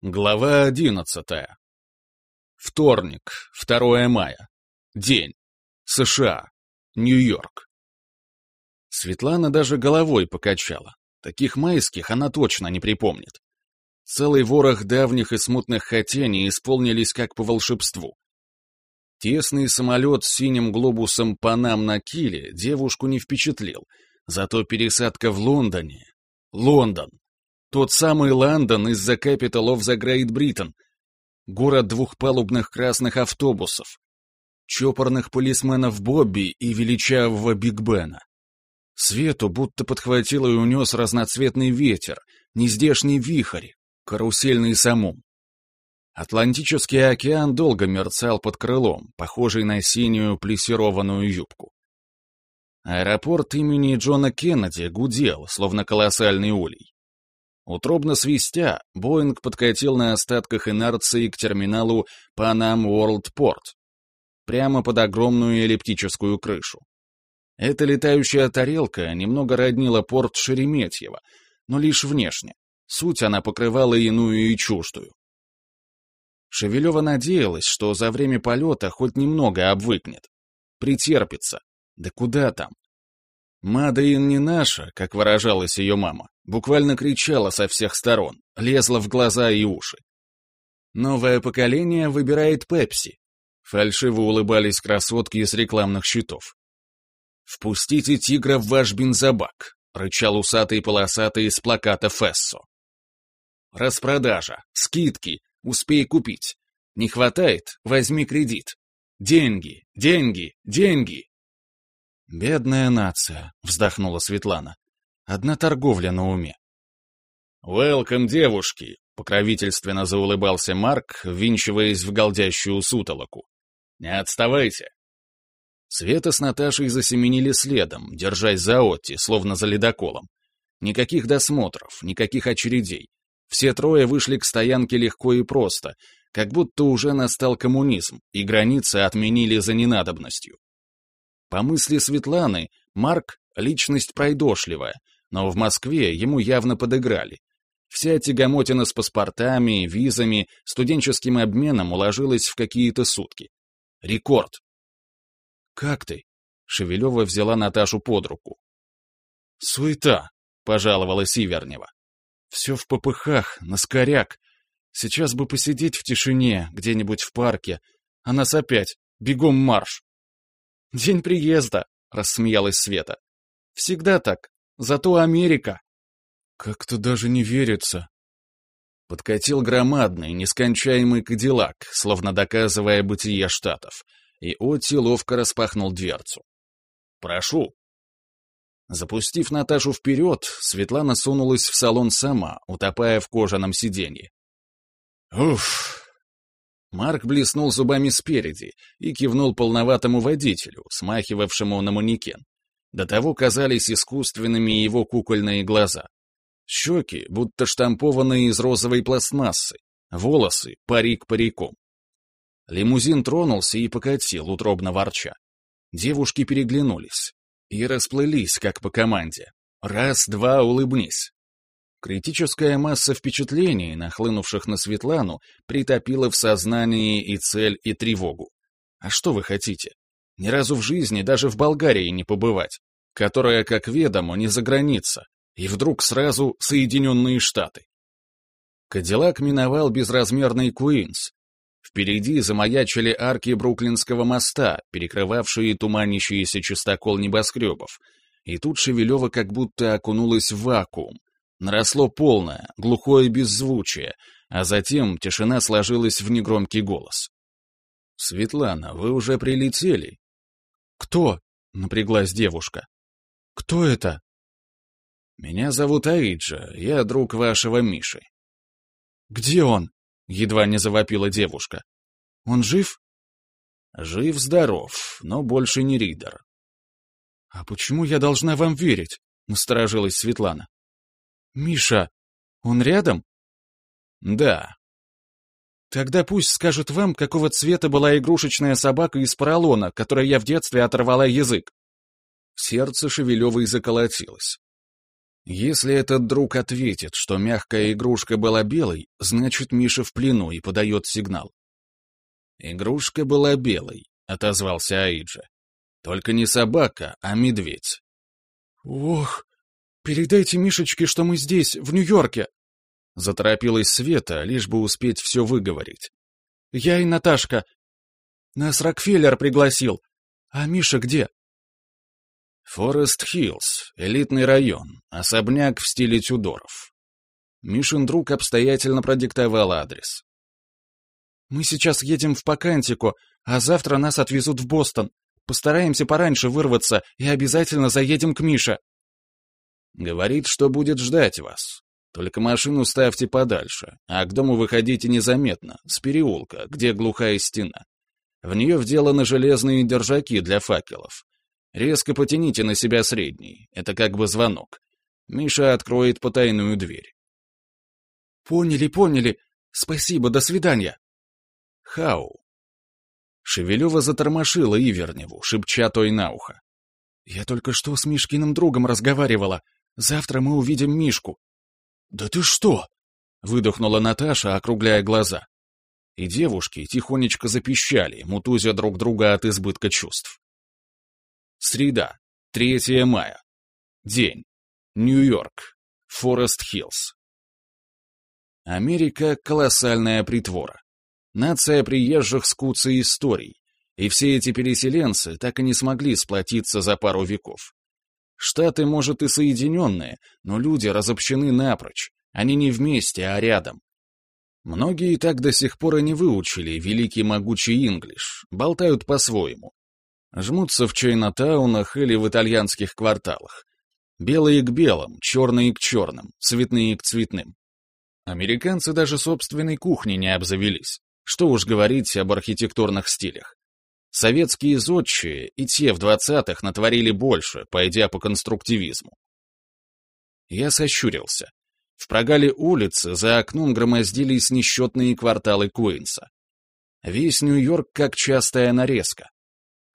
Глава одиннадцатая. Вторник, 2 мая. День. США. Нью-Йорк. Светлана даже головой покачала. Таких майских она точно не припомнит. Целый ворох давних и смутных хотений исполнились как по волшебству. Тесный самолет с синим глобусом Панам на киле девушку не впечатлил, зато пересадка в Лондоне... Лондон! Тот самый Лондон из-за Capital of the Great Britain. Город двухпалубных красных автобусов. Чопорных полисменов Бобби и величавого Биг Бена. Свету будто подхватил и унес разноцветный ветер, нездешний вихрь, карусельный самум. Атлантический океан долго мерцал под крылом, похожий на синюю плессированную юбку. Аэропорт имени Джона Кеннеди гудел, словно колоссальный улей. Утробно свистя, Боинг подкатил на остатках инерции к терминалу Pan World Port, прямо под огромную эллиптическую крышу. Эта летающая тарелка немного роднила порт Шереметьево, но лишь внешне. Суть она покрывала иную и чуждую. Шевелева надеялась, что за время полета хоть немного обвыкнет. Претерпится. Да куда там? Мадаин не наша, как выражалась ее мама. Буквально кричала со всех сторон, лезла в глаза и уши. Новое поколение выбирает Пепси. Фальшиво улыбались красотки из рекламных щитов. «Впустите тигра в ваш бензобак», — рычал усатый полосатый из плаката Фессо. «Распродажа, скидки, успей купить. Не хватает — возьми кредит. Деньги, деньги, деньги!» «Бедная нация», — вздохнула Светлана. Одна торговля на уме. «Велкам, девушки!» — покровительственно заулыбался Марк, ввинчиваясь в голдящую сутолоку. «Не отставайте!» Света с Наташей засеменили следом, держась за Отти, словно за ледоколом. Никаких досмотров, никаких очередей. Все трое вышли к стоянке легко и просто, как будто уже настал коммунизм, и границы отменили за ненадобностью. По мысли Светланы, Марк — личность пройдошливая, но в Москве ему явно подыграли. Вся тягомотина с паспортами, визами, студенческим обменом уложилась в какие-то сутки. Рекорд. «Как ты?» — Шевелева взяла Наташу под руку. «Суета», — пожаловала Сивернева. «Все в попыхах, на скоряк. Сейчас бы посидеть в тишине, где-нибудь в парке, а нас опять, бегом марш». «День приезда», — рассмеялась Света. «Всегда так, Зато Америка. Как-то даже не верится. Подкатил громадный, нескончаемый кадиллак, словно доказывая бытие штатов, и Отти ловко распахнул дверцу. «Прошу». Запустив Наташу вперед, Светлана сунулась в салон сама, утопая в кожаном сиденье. «Уф!» Марк блеснул зубами спереди и кивнул полноватому водителю, смахивавшему на манекен. До того казались искусственными его кукольные глаза. Щеки, будто штампованные из розовой пластмассы, волосы, парик париком. Лимузин тронулся и покатил, утробно ворча. Девушки переглянулись и расплылись, как по команде. Раз, два, улыбнись. Критическая масса впечатлений, нахлынувших на Светлану, притопила в сознании и цель, и тревогу. А что вы хотите? Ни разу в жизни даже в Болгарии не побывать, которая, как ведомо, не за граница, и вдруг сразу Соединенные Штаты. Кадиллак миновал безразмерный Куинс. Впереди замаячили арки Бруклинского моста, перекрывавшие туманящийся частокол небоскребов, и тут Шевелева как будто окунулась в вакуум. Наросло полное, глухое беззвучие, а затем тишина сложилась в негромкий голос. «Светлана, вы уже прилетели?» «Кто?» — напряглась девушка. «Кто это?» «Меня зовут Аиджа, я друг вашего Миши». «Где он?» — едва не завопила девушка. «Он жив?» «Жив-здоров, но больше не Ридер». «А почему я должна вам верить?» — насторожилась Светлана. «Миша, он рядом?» «Да», Тогда пусть скажет вам, какого цвета была игрушечная собака из поролона, которой я в детстве оторвала язык. Сердце Шевелевой заколотилось. Если этот друг ответит, что мягкая игрушка была белой, значит Миша в плену и подает сигнал. «Игрушка была белой», — отозвался Аиджа. «Только не собака, а медведь». «Ох, передайте Мишечке, что мы здесь, в Нью-Йорке», — заторопилась Света, лишь бы успеть все выговорить. «Я и Наташка. Нас Рокфеллер пригласил. А Миша где?» Форест Хиллз, элитный район, особняк в стиле Тюдоров. Мишин друг обстоятельно продиктовал адрес. «Мы сейчас едем в Покантику, а завтра нас отвезут в Бостон. Постараемся пораньше вырваться и обязательно заедем к Мише». Говорит, что будет ждать вас. Только машину ставьте подальше, а к дому выходите незаметно, с переулка, где глухая стена. В нее вделаны железные держаки для факелов. Резко потяните на себя средний. Это как бы звонок. Миша откроет потайную дверь. Поняли, поняли. Спасибо, до свидания. Хау. Шевелева затормошила Иверневу, шепча той на ухо. Я только что с Мишкиным другом разговаривала. Завтра мы увидим Мишку. Да ты что? Выдохнула Наташа, округляя глаза. И девушки тихонечко запищали, мутузя друг друга от избытка чувств. Среда, 3 мая. День. Нью-Йорк. Форест-Хиллз. Америка — колоссальная притвора. Нация приезжих с куцей историй, и все эти переселенцы так и не смогли сплотиться за пару веков. Штаты, может, и соединенные, но люди разобщены напрочь, они не вместе, а рядом. Многие так до сих пор и не выучили великий могучий инглиш, болтают по-своему, Жмутся в чайнатаунах или в итальянских кварталах. Белые к белым, черные к черным, цветные к цветным. Американцы даже собственной кухни не обзавелись. Что уж говорить об архитектурных стилях. Советские зодчие и те в двадцатых натворили больше, пойдя по конструктивизму. Я сощурился. В прогале улицы за окном громоздились несчетные кварталы Куинса. Весь Нью-Йорк как частая нарезка.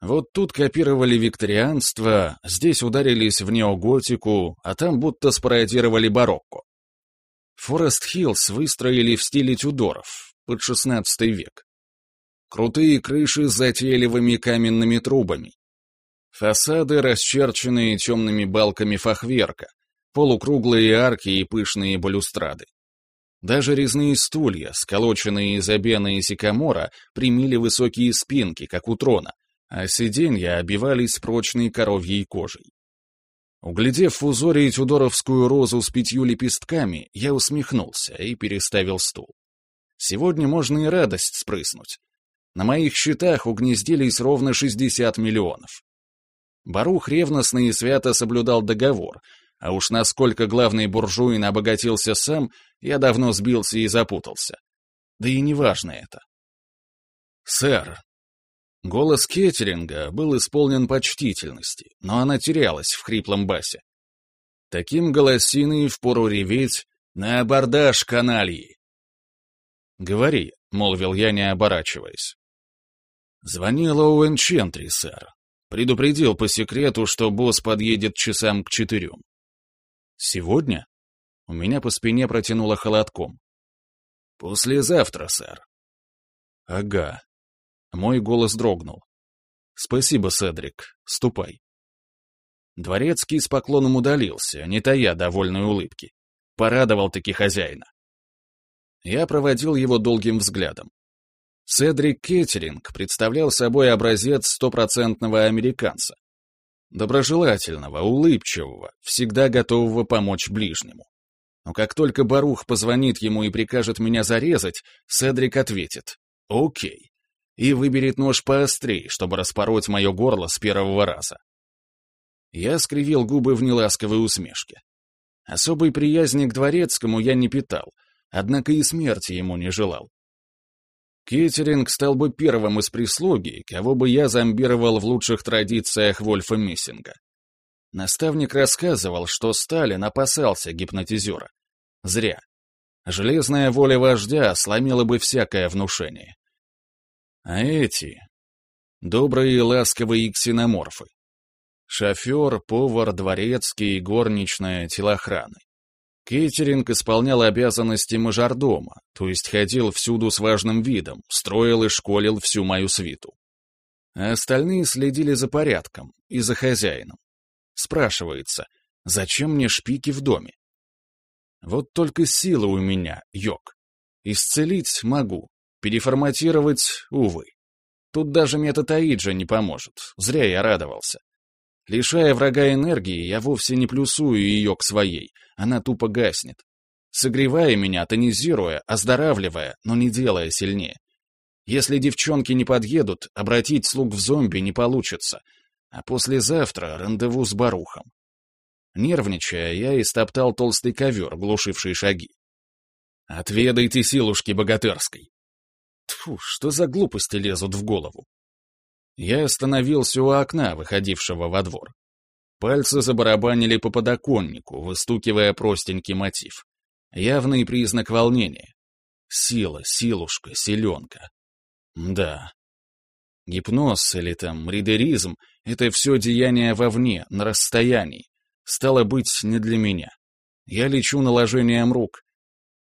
Вот тут копировали викторианство, здесь ударились в неоготику, а там будто спародировали барокко. Форест-Хиллз выстроили в стиле Тюдоров, под XVI век. Крутые крыши с затейливыми каменными трубами. Фасады, расчерченные темными балками фахверка, полукруглые арки и пышные балюстрады. Даже резные стулья, сколоченные из обена и сикамора, примили высокие спинки, как у трона, а сиденья обивались прочной коровьей кожей. Углядев в узоре тюдоровскую розу с пятью лепестками, я усмехнулся и переставил стул. Сегодня можно и радость спрыснуть. На моих счетах угнездились ровно 60 миллионов. Барух ревностно и свято соблюдал договор, а уж насколько главный буржуин обогатился сам, я давно сбился и запутался. Да и не важно это. «Сэр, Голос Кеттеринга был исполнен почтительности, но она терялась в хриплом басе. Таким голосиной впору реветь «На абордаж, канальи!» «Говори», — молвил я, не оборачиваясь. Звонил Оуэн Чентри, сэр. Предупредил по секрету, что босс подъедет часам к четырем. «Сегодня?» У меня по спине протянуло холодком. «Послезавтра, сэр». «Ага», мой голос дрогнул. «Спасибо, Седрик. Ступай». Дворецкий с поклоном удалился, не тая довольной улыбки. Порадовал-таки хозяина. Я проводил его долгим взглядом. Седрик Кеттеринг представлял собой образец стопроцентного американца. Доброжелательного, улыбчивого, всегда готового помочь ближнему. Но как только Барух позвонит ему и прикажет меня зарезать, Седрик ответит «Окей» и выберет нож поострее, чтобы распороть мое горло с первого раза. Я скривил губы в неласковой усмешке. Особой приязни к дворецкому я не питал, однако и смерти ему не желал. Кеттеринг стал бы первым из прислуги, кого бы я зомбировал в лучших традициях Вольфа Миссинга. Наставник рассказывал, что Сталин опасался гипнотизера. Зря. Железная воля вождя сломила бы всякое внушение. А эти — добрые ласковые ксеноморфы. Шофер, повар, дворецкий, горничная, телохраны. Кейтеринг исполнял обязанности мажордома, то есть ходил всюду с важным видом, строил и школил всю мою свиту. А остальные следили за порядком и за хозяином. Спрашивается, зачем мне шпики в доме? Вот только силы у меня, йог. Исцелить могу, переформатировать, увы. Тут даже метод Аиджа не поможет, зря я радовался. Лишая врага энергии, я вовсе не плюсую ее к своей, она тупо гаснет. Согревая меня, тонизируя, оздоравливая, но не делая сильнее. Если девчонки не подъедут, обратить слуг в зомби не получится. А послезавтра рандеву с Барухом. Нервничая, я истоптал толстый ковер, глушивший шаги. «Отведайте силушки богатырской!» Тьфу, что за глупости лезут в голову? Я остановился у окна, выходившего во двор. Пальцы забарабанили по подоконнику, выстукивая простенький мотив. Явный признак волнения. Сила, силушка, силенка. Да. Гипноз или там ридеризм — это все деяние вовне, на расстоянии. Стало быть, не для меня. Я лечу наложением рук.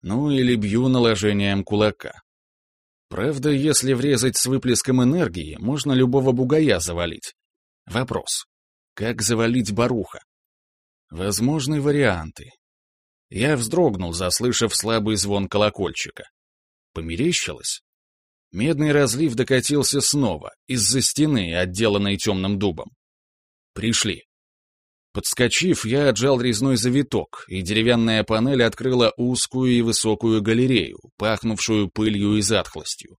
Ну или бью наложением кулака. Правда, если врезать с выплеском энергии, можно любого бугая завалить. Вопрос. Как завалить Баруха? Возможны варианты. Я вздрогнул, заслышав слабый звон колокольчика. Померещилось? Медный разлив докатился снова, из-за стены, отделанной темным дубом. Пришли. Подскочив, я отжал резной завиток, и деревянная панель открыла узкую и высокую галерею, пахнувшую пылью и затхлостью.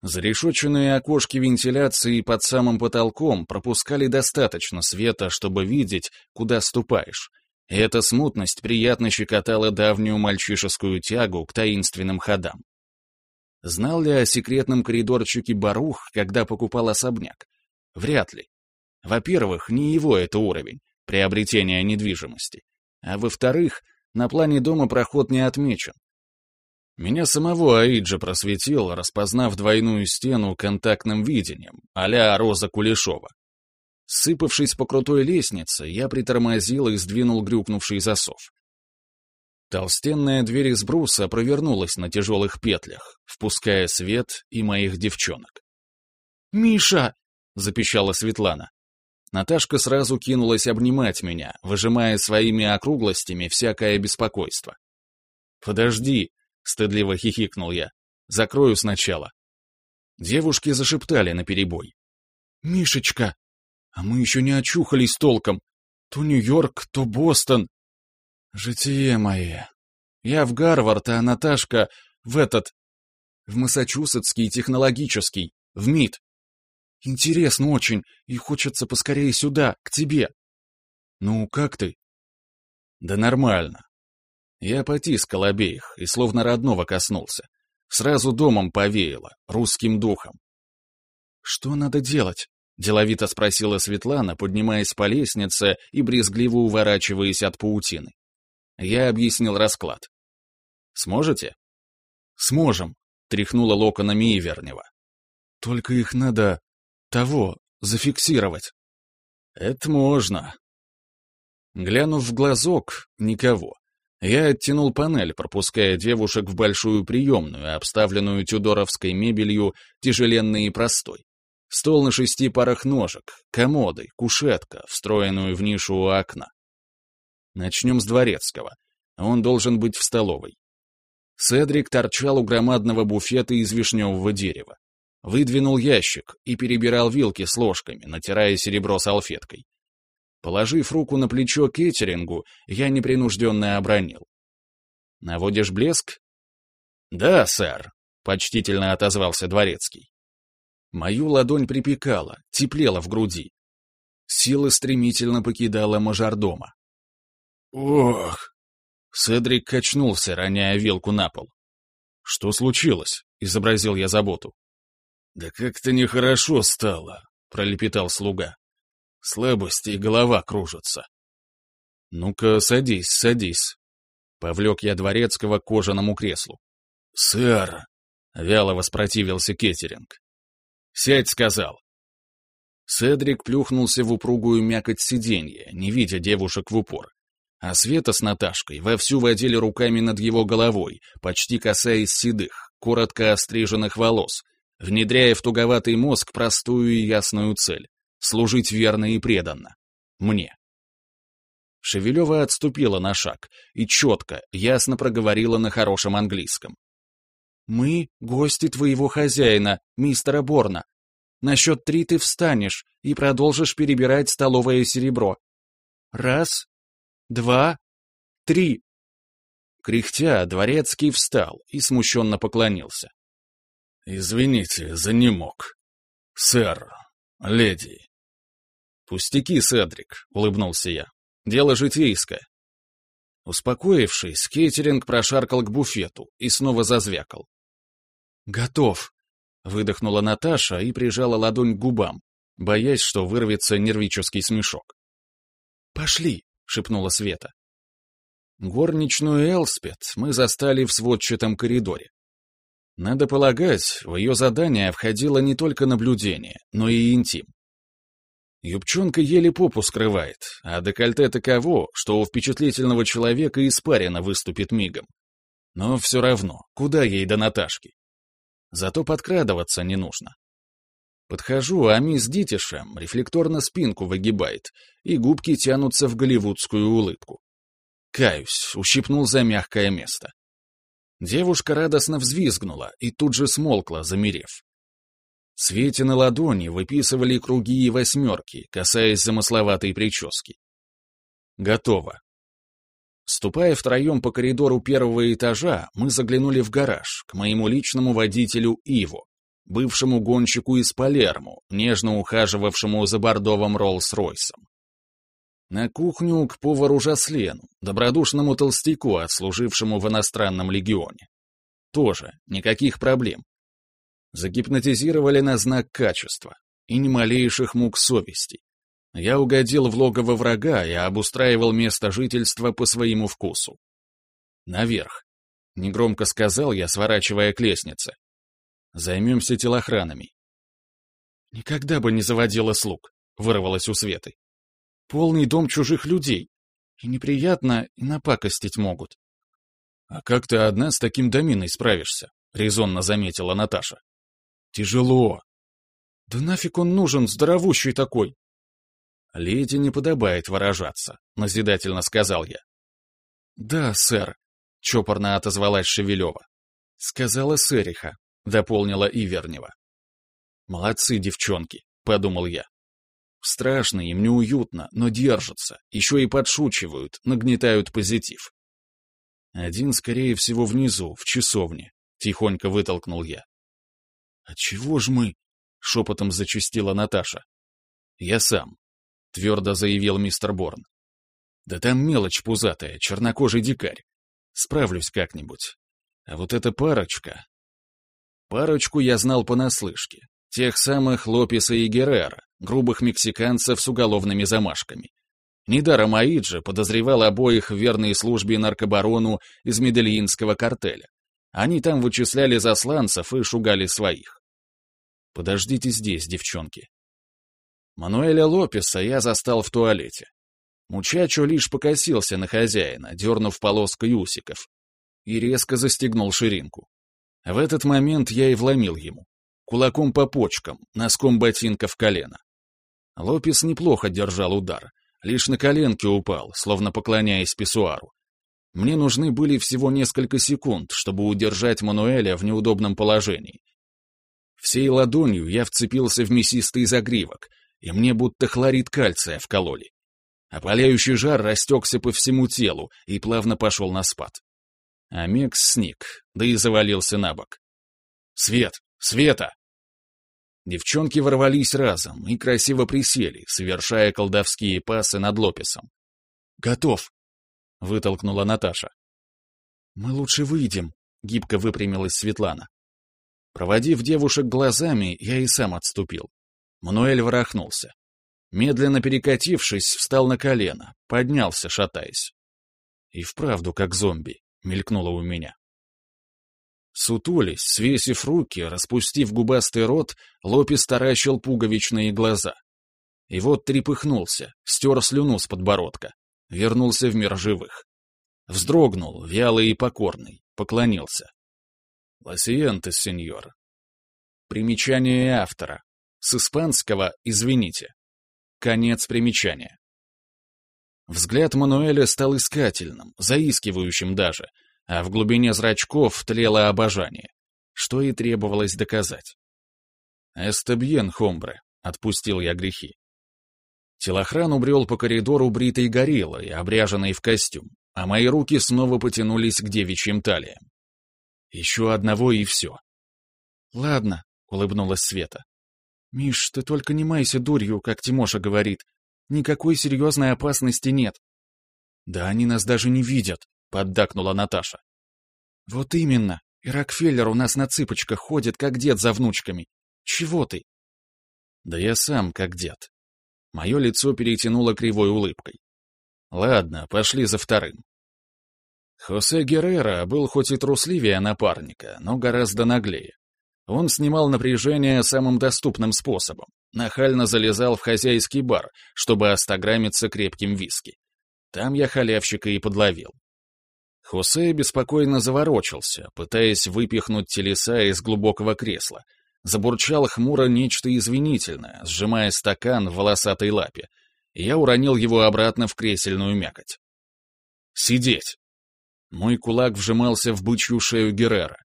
Зарешоченные окошки вентиляции под самым потолком пропускали достаточно света, чтобы видеть, куда ступаешь. И эта смутность приятно щекотала давнюю мальчишескую тягу к таинственным ходам. Знал ли о секретном коридорчике Барух, когда покупал особняк? Вряд ли. Во-первых, не его это уровень приобретения недвижимости, а во-вторых, на плане дома проход не отмечен. Меня самого Аиджа просветил, распознав двойную стену контактным видением, а Роза Кулешова. Сыпавшись по крутой лестнице, я притормозил и сдвинул грюкнувший засов. Толстенная дверь из бруса провернулась на тяжелых петлях, впуская свет и моих девчонок. «Миша!» — запищала Светлана. Наташка сразу кинулась обнимать меня, выжимая своими округлостями всякое беспокойство. «Подожди», — стыдливо хихикнул я, — «закрою сначала». Девушки зашептали наперебой. «Мишечка, а мы еще не очухались толком. То Нью-Йорк, то Бостон. Житие мое. Я в Гарвард, а Наташка в этот... В Массачусетский технологический, в МИД. Интересно очень, и хочется поскорее сюда, к тебе. Ну, как ты? Да нормально. Я потискал обеих и словно родного коснулся. Сразу домом повеяло, русским духом. Что надо делать? Деловито спросила Светлана, поднимаясь по лестнице и брезгливо уворачиваясь от паутины. Я объяснил расклад. «Сможете?» «Сможем», — тряхнула локонами Ивернева. «Только их надо того, зафиксировать. Это можно. Глянув в глазок, никого. Я оттянул панель, пропуская девушек в большую приемную, обставленную тюдоровской мебелью, тяжеленной и простой. Стол на шести парах ножек, комоды, кушетка, встроенную в нишу у окна. Начнем с дворецкого. Он должен быть в столовой. Седрик торчал у громадного буфета из вишневого дерева. Выдвинул ящик и перебирал вилки с ложками, натирая серебро салфеткой. Положив руку на плечо Кеттерингу, я непринужденно обронил. «Наводишь блеск?» «Да, сэр», — почтительно отозвался дворецкий. Мою ладонь припекала, теплела в груди. Сила стремительно покидала мажордома. «Ох!» Седрик качнулся, роняя вилку на пол. «Что случилось?» — изобразил я заботу. «Да как-то нехорошо стало», — пролепетал слуга. «Слабость и голова кружатся». «Ну-ка, садись, садись», — повлек я дворецкого к кожаному креслу. «Сэр», — вяло воспротивился Кеттеринг. «Сядь», — сказал. Седрик плюхнулся в упругую мякоть сиденья, не видя девушек в упор. А Света с Наташкой вовсю водили руками над его головой, почти касаясь седых, коротко остриженных волос, внедряя в туговатый мозг простую и ясную цель — служить верно и преданно. Мне. Шевелева отступила на шаг и четко, ясно проговорила на хорошем английском. «Мы — гости твоего хозяина, мистера Борна. На счет три ты встанешь и продолжишь перебирать столовое серебро. Раз, два, три!» Кряхтя, дворецкий встал и смущенно поклонился. «Извините, за не мог. Сэр, леди». «Пустяки, Седрик», — улыбнулся я. «Дело житейское». Успокоившись, кейтеринг прошаркал к буфету и снова зазвякал. «Готов», — выдохнула Наташа и прижала ладонь к губам, боясь, что вырвется нервический смешок. «Пошли», — шепнула Света. Горничную Элспет мы застали в сводчатом коридоре. Надо полагать, в ее задание входило не только наблюдение, но и интим. Юбчонка еле попу скрывает, а декольте таково, что у впечатлительного человека испарина выступит мигом. Но все равно, куда ей до Наташки? Зато подкрадываться не нужно. Подхожу, а мисс Дитишем рефлекторно спинку выгибает, и губки тянутся в голливудскую улыбку. Каюсь, ущипнул за мягкое место. Девушка радостно взвизгнула и тут же смолкла, замерев. Свете на ладони выписывали круги и восьмерки, касаясь замысловатой прически. Готово. Ступая втроем по коридору первого этажа, мы заглянули в гараж, к моему личному водителю Иву, бывшему гонщику из Палермо, нежно ухаживавшему за бордовым Роллс-Ройсом. На кухню к повару Жаслену, добродушному толстяку, отслужившему в иностранном легионе. Тоже никаких проблем. Загипнотизировали на знак качества и ни малейших мук совести. Я угодил в логово врага и обустраивал место жительства по своему вкусу. Наверх. Негромко сказал я, сворачивая к лестнице. Займемся телохранами. Никогда бы не заводила слуг, вырвалась у Светы. Полный дом чужих людей. И неприятно, и напакостить могут. «А как ты одна с таким доминой справишься?» — резонно заметила Наташа. «Тяжело». «Да нафиг он нужен, здоровущий такой?» «Леди не подобает выражаться», — назидательно сказал я. «Да, сэр», — чопорно отозвалась Шевелева. «Сказала сэриха», — дополнила Ивернева. «Молодцы, девчонки», — подумал я. Страшно, им неуютно, но держатся, еще и подшучивают, нагнетают позитив. Один, скорее всего, внизу, в часовне, — тихонько вытолкнул я. — А чего ж мы? — шепотом зачастила Наташа. — Я сам, — твердо заявил мистер Борн. — Да там мелочь пузатая, чернокожий дикарь. Справлюсь как-нибудь. А вот эта парочка... Парочку я знал понаслышке. Тех самых Лопеса и Геррера, грубых мексиканцев с уголовными замашками. Недаром Аиджи подозревал обоих в верной службе наркобарону из Медельинского картеля. Они там вычисляли засланцев и шугали своих. Подождите здесь, девчонки. Мануэля Лопеса я застал в туалете. Мучачо лишь покосился на хозяина, дернув полоской усиков, и резко застегнул ширинку. В этот момент я и вломил ему. Кулаком по почкам, носком ботинка в колено. Лопес неплохо держал удар, лишь на коленке упал, словно поклоняясь писсуару. Мне нужны были всего несколько секунд, чтобы удержать Мануэля в неудобном положении. Всей ладонью я вцепился в мясистый загривок, и мне будто хлорид кальция вкололи. Опаляющий жар растекся по всему телу и плавно пошел на спад. А Мекс сник, да и завалился на бок. «Свет! Света!» Девчонки ворвались разом и красиво присели, совершая колдовские пасы над Лопесом. «Готов!» — вытолкнула Наташа. «Мы лучше выйдем», — гибко выпрямилась Светлана. Проводив девушек глазами, я и сам отступил. Мануэль ворохнулся. Медленно перекатившись, встал на колено, поднялся, шатаясь. И вправду как зомби, мелькнуло у меня. Сутулись, свесив руки, распустив губастый рот, Лопес таращил пуговичные глаза. И вот трепыхнулся, стер слюну с подбородка, вернулся в мир живых. Вздрогнул, вялый и покорный, поклонился. «Лосиенте, сеньор». Примечание автора. С испанского «извините». Конец примечания. Взгляд Мануэля стал искательным, заискивающим даже, а в глубине зрачков тлело обожание, что и требовалось доказать. «Эстебьен, хомбре», — отпустил я грехи. Телохран убрел по коридору бритой гориллой, обряженной в костюм, а мои руки снова потянулись к девичьим талиям. Еще одного и все. «Ладно», — улыбнулась Света. «Миш, ты только не майся дурью, как Тимоша говорит. Никакой серьезной опасности нет». «Да они нас даже не видят», — поддакнула Наташа. «Вот именно. И Рокфеллер у нас на цыпочках ходит, как дед за внучками. Чего ты?» «Да я сам как дед». Мое лицо перетянуло кривой улыбкой. «Ладно, пошли за вторым». Хосе Геррера был хоть и трусливее напарника, но гораздо наглее. Он снимал напряжение самым доступным способом. Нахально залезал в хозяйский бар, чтобы остаграмиться крепким виски. Там я халявщика и подловил. Хосе беспокойно заворочился, пытаясь выпихнуть телеса из глубокого кресла. Забурчал хмуро нечто извинительное, сжимая стакан в волосатой лапе. Я уронил его обратно в кресельную мякоть. «Сидеть!» Мой кулак вжимался в бычью шею Геррера.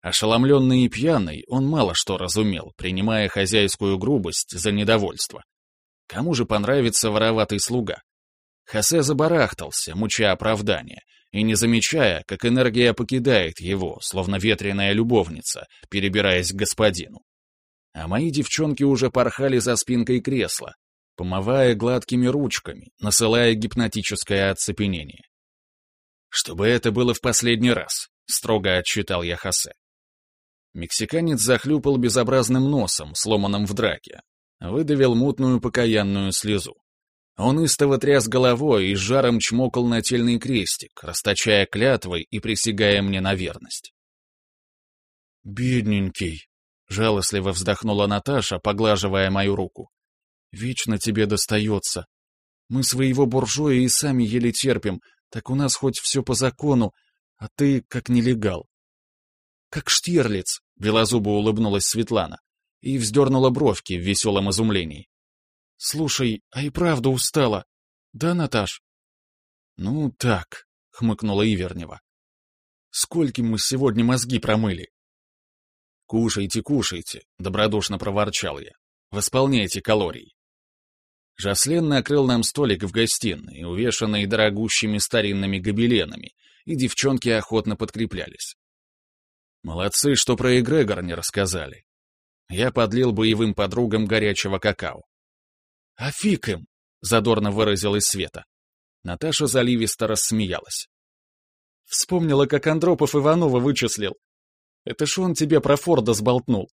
Ошеломленный и пьяный, он мало что разумел, принимая хозяйскую грубость за недовольство. Кому же понравится вороватый слуга? Хосе забарахтался, мучая оправдание, и не замечая, как энергия покидает его, словно ветреная любовница, перебираясь к господину. А мои девчонки уже порхали за спинкой кресла, помывая гладкими ручками, насылая гипнотическое оцепенение. «Чтобы это было в последний раз», — строго отчитал я Хосе. Мексиканец захлюпал безобразным носом, сломанным в драке. Выдавил мутную покаянную слезу. Он истово тряс головой и жаром чмокал нательный крестик, расточая клятвой и присягая мне на верность. «Бедненький», — жалостливо вздохнула Наташа, поглаживая мою руку. «Вечно тебе достается. Мы своего буржуя и сами еле терпим, так у нас хоть все по закону, а ты как нелегал. «Как Штирлиц», — белозубо улыбнулась Светлана и вздернула бровки в веселом изумлении. «Слушай, а и правда устала. Да, Наташ?» «Ну, так», — хмыкнула Ивернева. «Скольким мы сегодня мозги промыли?» «Кушайте, кушайте», — добродушно проворчал я. «Восполняйте калорий». Жаслен накрыл нам столик в гостиной, увешанный дорогущими старинными гобеленами, и девчонки охотно подкреплялись. Молодцы, что про эгрегор не рассказали. Я подлил боевым подругам горячего какао. «А фиг им!» — задорно выразилась Света. Наташа заливисто рассмеялась. Вспомнила, как Андропов Иванова вычислил. Это ж он тебе про Форда сболтнул.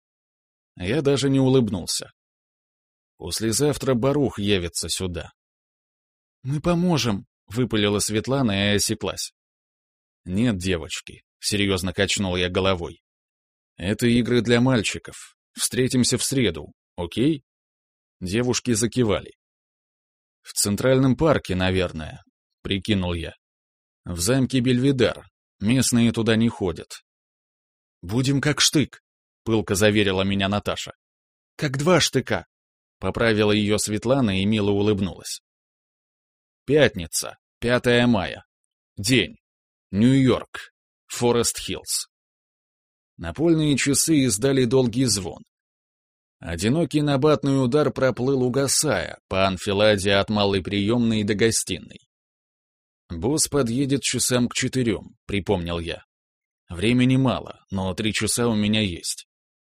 Я даже не улыбнулся. Послезавтра Барух явится сюда. «Мы поможем», — выпалила Светлана и осеклась. «Нет, девочки, — серьезно качнул я головой. «Это игры для мальчиков. Встретимся в среду, окей?» Девушки закивали. «В Центральном парке, наверное», — прикинул я. «В замке Бельведар. Местные туда не ходят». «Будем как штык», — пылко заверила меня Наташа. «Как два штыка», — поправила ее Светлана и мило улыбнулась. Пятница, 5 мая. День. Нью-Йорк. Форест-Хиллз. Напольные часы издали долгий звон. Одинокий набатный удар проплыл угасая по анфиладе от малой приемной до гостиной. «Босс подъедет часам к четырем», — припомнил я. «Времени мало, но три часа у меня есть.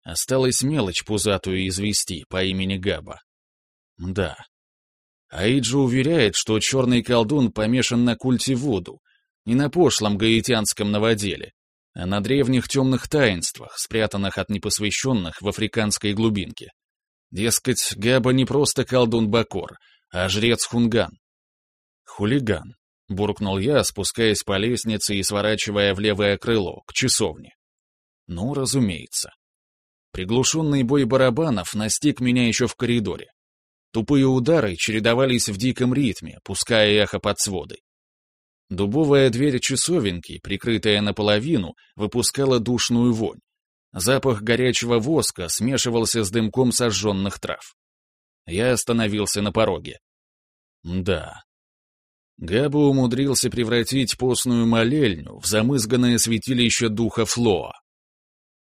Осталась мелочь пузатую извести по имени Габа. Да. Аиджи уверяет, что черный колдун помешан на культе Вуду, не на пошлом гаитянском новоделе, а на древних темных таинствах, спрятанных от непосвященных в африканской глубинке. Дескать, Габа не просто колдун Бакор, а жрец Хунган. «Хулиган», — буркнул я, спускаясь по лестнице и сворачивая в левое крыло, к часовне. «Ну, разумеется». Приглушенный бой барабанов настиг меня еще в коридоре. Тупые удары чередовались в диком ритме, пуская эхо под своды. Дубовая дверь часовенки, прикрытая наполовину, выпускала душную вонь. Запах горячего воска смешивался с дымком сожженных трав. Я остановился на пороге. Да. Габа умудрился превратить постную молельню в замызганное святилище духа Флоа.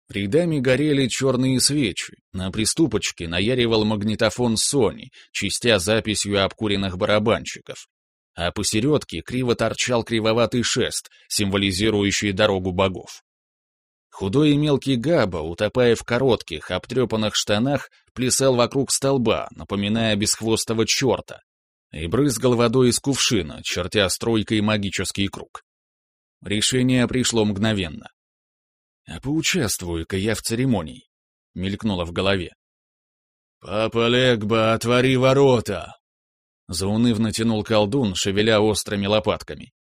Рядами горели черные свечи, на приступочке наяривал магнитофон Сони, чистя записью обкуренных барабанщиков. А посередке криво торчал кривоватый шест, символизирующий дорогу богов. Худой и мелкий Габа, утопая в коротких, обтрепанных штанах, плясал вокруг столба, напоминая бесхвостого черта, и брызгал водой из кувшина, чертя стройкой магический круг. Решение пришло мгновенно. «А поучаствую-ка я в церемонии», — мелькнуло в голове. «Папа Легба, отвори ворота!» Заунывно тянул колдун, шевеля острыми лопатками.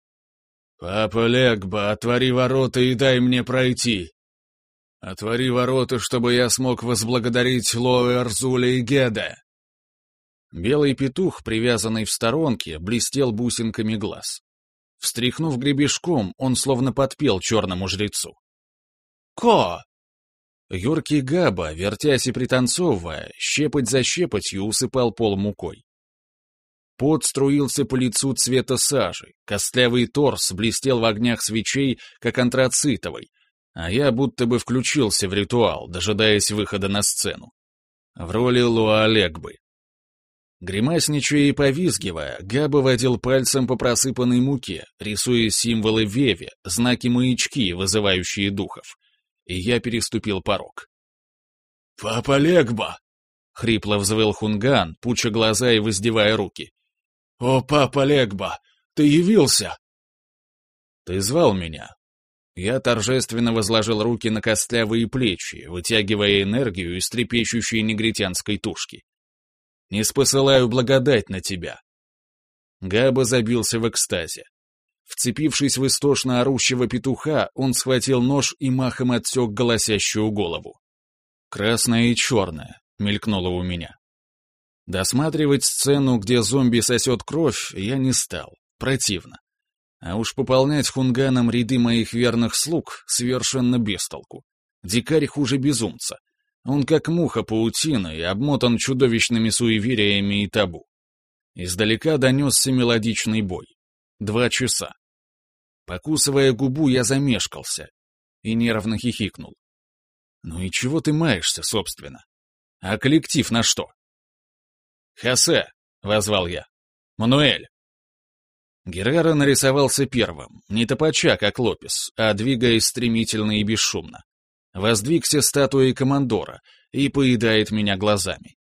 «Папа Легба, отвори ворота и дай мне пройти!» «Отвори ворота, чтобы я смог возблагодарить Лоэ Арзуля и Геда!» Белый петух, привязанный в сторонке, блестел бусинками глаз. Встряхнув гребешком, он словно подпел черному жрецу. Ко!» Юркий Габа, вертясь и пританцовывая, щепоть за щепотью усыпал пол мукой. Пот струился по лицу цвета сажи, костлявый торс блестел в огнях свечей, как антрацитовый, а я будто бы включился в ритуал, дожидаясь выхода на сцену. В роли Луалегбы. Гримасничая и повизгивая, Габа водил пальцем по просыпанной муке, рисуя символы Веве, знаки-маячки, вызывающие духов и я переступил порог. «Папа Легба!» — хрипло взвыл Хунган, пуча глаза и воздевая руки. «О, папа Легба, ты явился!» «Ты звал меня?» Я торжественно возложил руки на костлявые плечи, вытягивая энергию из трепещущей негритянской тушки. «Не спосылаю благодать на тебя!» Габа забился в экстазе. Вцепившись в истошно орущего петуха, он схватил нож и махом отсек голосящую голову. «Красное и черное», — мелькнуло у меня. Досматривать сцену, где зомби сосет кровь, я не стал. Противно. А уж пополнять хунганом ряды моих верных слуг совершенно бестолку. Дикарь хуже безумца. Он как муха паутина и обмотан чудовищными суевериями и табу. Издалека донесся мелодичный бой. Два часа. Покусывая губу, я замешкался и нервно хихикнул. Ну и чего ты маешься, собственно? А коллектив на что? «Хосе!» — возвал я. «Мануэль!» Геррера нарисовался первым, не топача, как Лопес, а двигаясь стремительно и бесшумно. Воздвигся статуей командора и поедает меня глазами.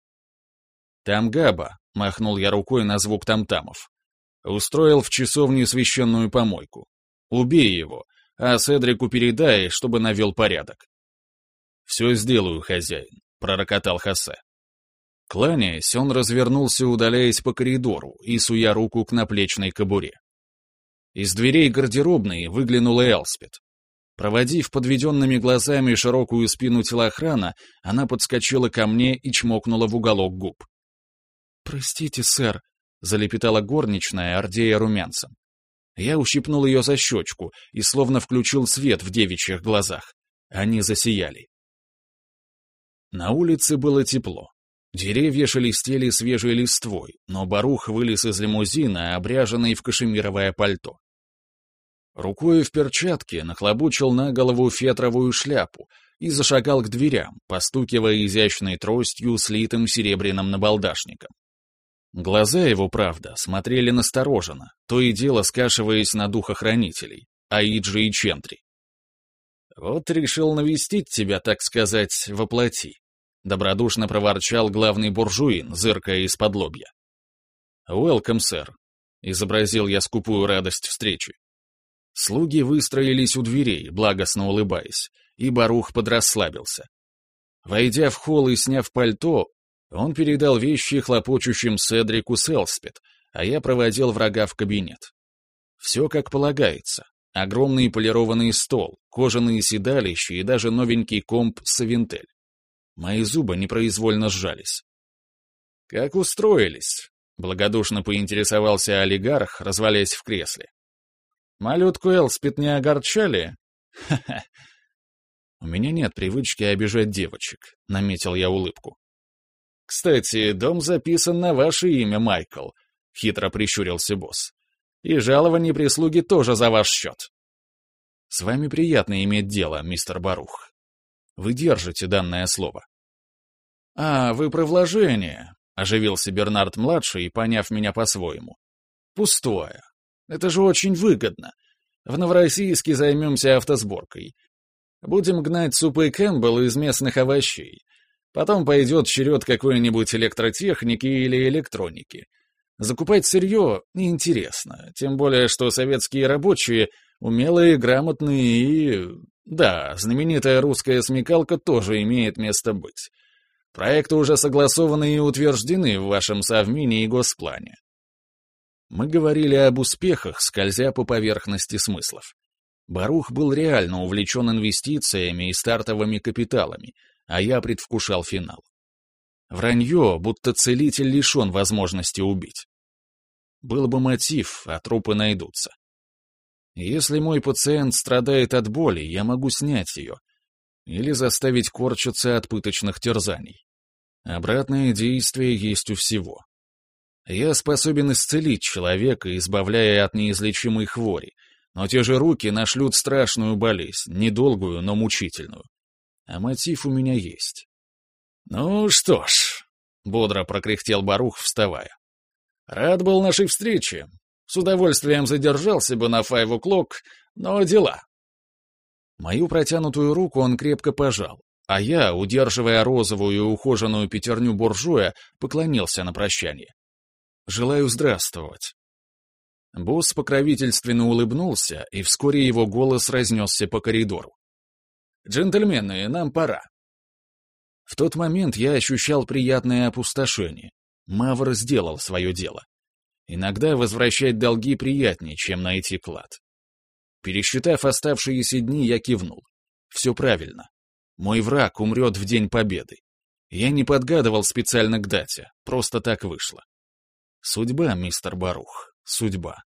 «Там Габа», — махнул я рукой на звук тамтамов. Устроил в часовне священную помойку. Убей его, а Седрику передай, чтобы навел порядок. «Все сделаю, хозяин», — пророкотал Хосе. Кланяясь, он развернулся, удаляясь по коридору и суя руку к наплечной кобуре. Из дверей гардеробной выглянула Элспет. Проводив подведенными глазами широкую спину телохрана, она подскочила ко мне и чмокнула в уголок губ. «Простите, сэр», залепетала горничная, ордея румянцем. Я ущипнул ее за щечку и словно включил свет в девичьих глазах. Они засияли. На улице было тепло. Деревья шелестели свежей листвой, но Барух вылез из лимузина, обряженный в кашемировое пальто. Рукой в перчатке нахлобучил на голову фетровую шляпу и зашагал к дверям, постукивая изящной тростью слитым серебряным набалдашником. Глаза его, правда, смотрели настороженно, то и дело скашиваясь на духохранителей, Аиджи и Чентри. «Вот решил навестить тебя, так сказать, воплоти», — добродушно проворчал главный буржуин, зыркая из-под лобья. «Уэлком, сэр», — изобразил я скупую радость встречи. Слуги выстроились у дверей, благостно улыбаясь, и Барух подрасслабился. Войдя в холл и сняв пальто, он передал вещи хлопочущим Седрику Селспет, а я проводил врага в кабинет. Все как полагается. Огромный полированный стол, кожаные седалища и даже новенький комп Савинтель. Мои зубы непроизвольно сжались. «Как устроились?» — благодушно поинтересовался олигарх, развалясь в кресле. «Малютку Элспит не огорчали?» «Ха-ха!» «У меня нет привычки обижать девочек», — наметил я улыбку. «Кстати, дом записан на ваше имя, Майкл», — хитро прищурился босс. «И жалование прислуги тоже за ваш счет». «С вами приятно иметь дело, мистер Барух. Вы держите данное слово». «А, вы про вложение», — оживился Бернард-младший, поняв меня по-своему. «Пустое. Это же очень выгодно. В Новороссийске займемся автосборкой. Будем гнать супы Кэмпбелл из местных овощей. Потом пойдет черед какой-нибудь электротехники или электроники. Закупать сырье неинтересно, тем более, что советские рабочие умелые, грамотные и... Да, знаменитая русская смекалка тоже имеет место быть. Проекты уже согласованы и утверждены в вашем Совмине и Госплане. Мы говорили об успехах, скользя по поверхности смыслов. Барух был реально увлечен инвестициями и стартовыми капиталами, а я предвкушал финал. Вранье, будто целитель лишен возможности убить. Был бы мотив, а трупы найдутся. Если мой пациент страдает от боли, я могу снять ее. Или заставить корчиться от пыточных терзаний. Обратное действие есть у всего. Я способен исцелить человека, избавляя от неизлечимой хвори, но те же руки нашлют страшную болезнь, недолгую, но мучительную а мотив у меня есть. «Ну что ж», — бодро прокряхтел Барух, вставая. «Рад был нашей встрече. С удовольствием задержался бы на файв клок, но дела». Мою протянутую руку он крепко пожал, а я, удерживая розовую и ухоженную пятерню буржуя, поклонился на прощание. «Желаю здравствовать». Босс покровительственно улыбнулся, и вскоре его голос разнесся по коридору. Джентльмены, нам пора. В тот момент я ощущал приятное опустошение. Мавр сделал свое дело. Иногда возвращать долги приятнее, чем найти клад. Пересчитав оставшиеся дни, я кивнул. Все правильно. Мой враг умрет в день победы. Я не подгадывал специально к дате, просто так вышло. Судьба, мистер Барух, судьба.